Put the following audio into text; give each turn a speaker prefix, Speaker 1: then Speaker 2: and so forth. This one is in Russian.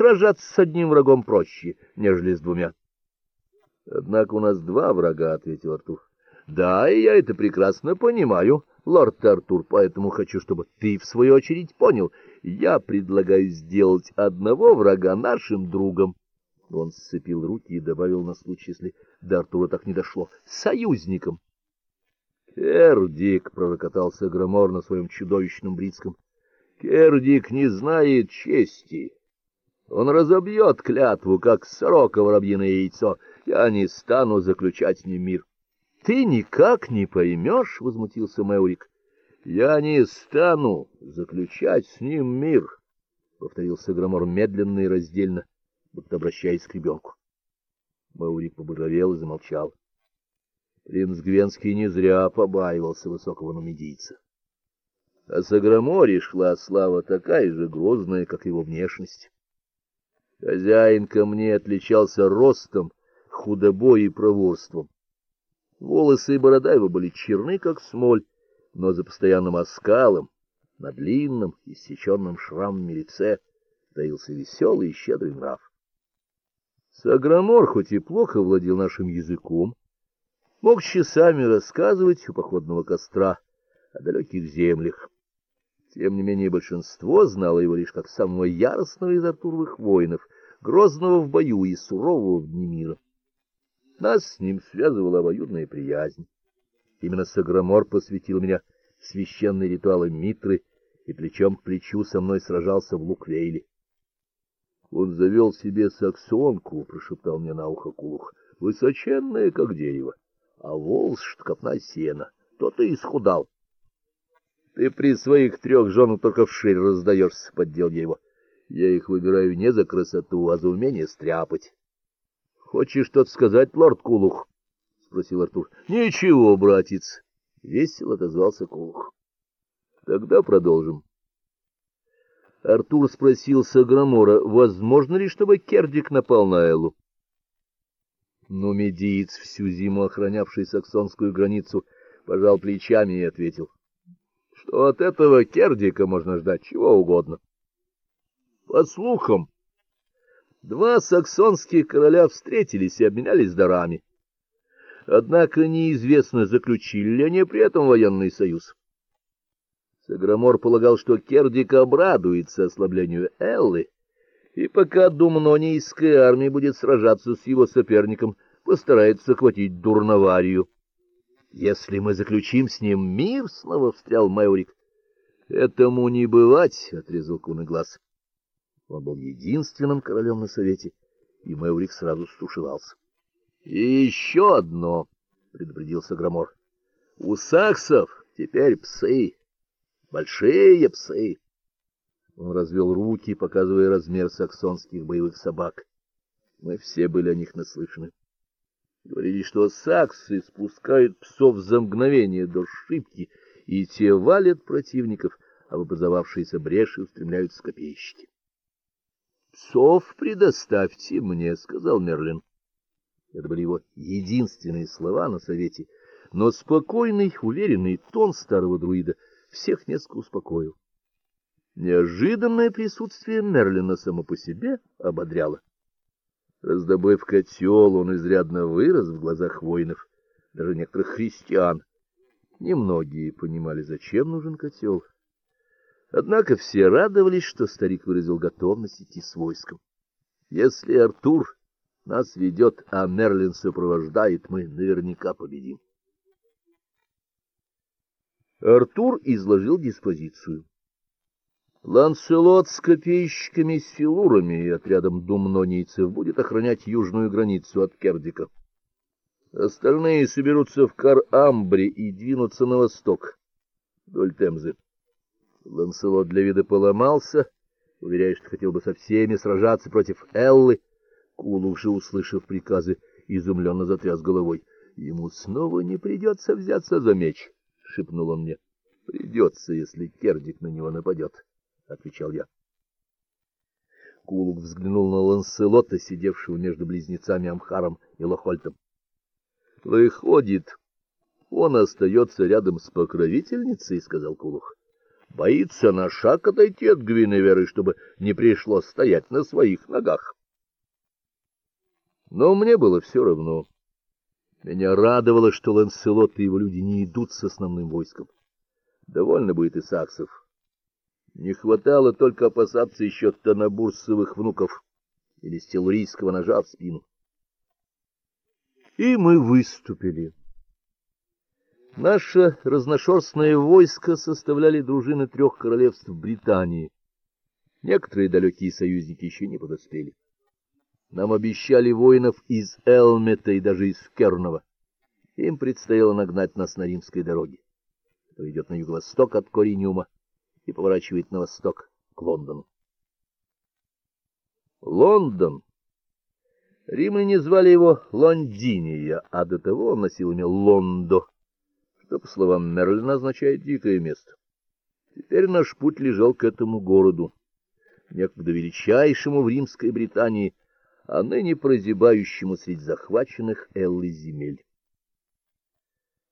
Speaker 1: сражаться с одним врагом проще, нежели с двумя. — Однако у нас два врага, — ответил Артур. — Да, и я это прекрасно понимаю, лорд Артур, поэтому хочу, чтобы ты, в свою очередь, понял. Я предлагаю сделать одного врага нашим другом. Он сцепил руки и добавил на случай, если до Артура так не дошло, — союзником. Кердик, — пророкотался Громор на своем чудовищном бритском, — Кердик не знает чести. Он разобьет клятву, как сорока воробьиное яйцо. Я не стану заключать с ним мир. — Ты никак не поймешь, — возмутился Мэурик. — Я не стану заключать с ним мир, — повторил Саграмор медленно и раздельно, будто обращаясь к ребенку. Мэурик побагровел и замолчал. Принц Гвенский не зря побаивался высокого нумидийца. А с Агроморе шла слава такая же грозная, как его внешность. Хозяин ко мне отличался ростом, худобой и проворством. Волосы и борода его были черны, как смоль, но за постоянным оскалом, на длинном, иссеченном шрамами лице, таился веселый и щедрый нрав. Саграмор хоть и плохо владел нашим языком, мог часами рассказывать у походного костра о далеких землях. Тем не менее большинство знало его лишь как самого яростного из артуровых воинов, грозного в бою и сурового в дни мира. Нас с ним связывала обоюдная приязнь. Именно Саграмор посвятил меня в священные ритуалы Митры и плечом к плечу со мной сражался в Луквейле. Он завел себе саксонку, — прошептал мне на ухо Кулух, — высоченная, как дерево а волос, что копна сена, то ты исхудал. Ты при своих трех женах только вширь раздаешься, — поддел я его. Я их выбираю не за красоту, а за умение стряпать. — Хочешь что-то сказать, лорд Кулух? — спросил Артур. — Ничего, братец, — весело отозвался Кулух. — Тогда продолжим. Артур спросил Саграмора, возможно ли, чтобы Кердик напал на Эллу. Но медиец, всю зиму охранявший саксонскую границу, пожал плечами и ответил, что от этого Кердика можно ждать чего угодно. По слухам, два саксонских короля встретились и обменялись дарами. Однако неизвестно, заключили ли они при этом военный союз. Саграмор полагал, что Кердик обрадуется ослаблению Эллы, и пока думнонийская армия будет сражаться с его соперником, постарается захватить Дурноварию. Если мы заключим с ним мир, — снова встрял Майорик. — Этому не бывать, — отрезал куный глаз. Он был единственным королем на совете, и Майорик сразу стушевался. — И еще одно, — предупредил Саграмор. — У саксов теперь псы, большие псы. Он развел руки, показывая размер саксонских боевых собак. Мы все были о них наслышаны. Говорили, что саксы спускают псов за мгновение до шибки, и те валят противников, а в образовавшиеся бреши устремляются копейщики. — Псов предоставьте мне, — сказал Мерлин. Это были его единственные слова на совете, но спокойный, уверенный тон старого друида всех несколько успокоил. Неожиданное присутствие Мерлина само по себе ободряло. Раздобыв котел, он изрядно вырос в глазах воинов, даже некоторых христиан. Немногие понимали, зачем нужен котел. Однако все радовались, что старик выразил готовность идти с войском. Если Артур нас ведет, а Мерлин сопровождает, мы наверняка победим. Артур изложил диспозицию. Ланселот с копейщиками с филурами и отрядом думнонийцев будет охранять южную границу от Кердика. Остальные соберутся в Кар-Амбре и двинутся на восток, вдоль Темзы. Ланселот для вида поломался, уверяя, что хотел бы со всеми сражаться против Эллы. Кулух же, услышав приказы, изумленно затряс головой. — Ему снова не придется взяться за меч, — шепнул он мне. — Придется, если Кердик на него нападет. —— отвечал я. Кулук взглянул на Ланселота, сидевшего между близнецами Амхаром и Лохольтом. — Выходит, он остается рядом с покровительницей, — сказал Кулух. — боится на шаг отойти от Гвиневеры, чтобы не пришлось стоять на своих ногах. Но мне было все равно. Меня радовало, что Ланселот и его люди не идут с основным войском. Довольно будет и саксов. Не хватало только опасаться еще тонобурсовых внуков или стелурийского ножа в спину. И мы выступили. Наше разношерстное войско составляли дружины трех королевств Британии. Некоторые далекие союзники еще не подоспели. Нам обещали воинов из Элмета и даже из Кернова. Им предстояло нагнать нас на римской дороге, которая идет на юго-восток от Кориниума и поворачивает на восток к Лондону. Лондон. Римляне звали его Лондиния, а до того он носил имя Лондо, что, по словам Мерлина, означает «дикое место». Теперь наш путь лежал к этому городу, некогда величайшему в римской Британии, а ныне прозябающему среди захваченных Эллы земель.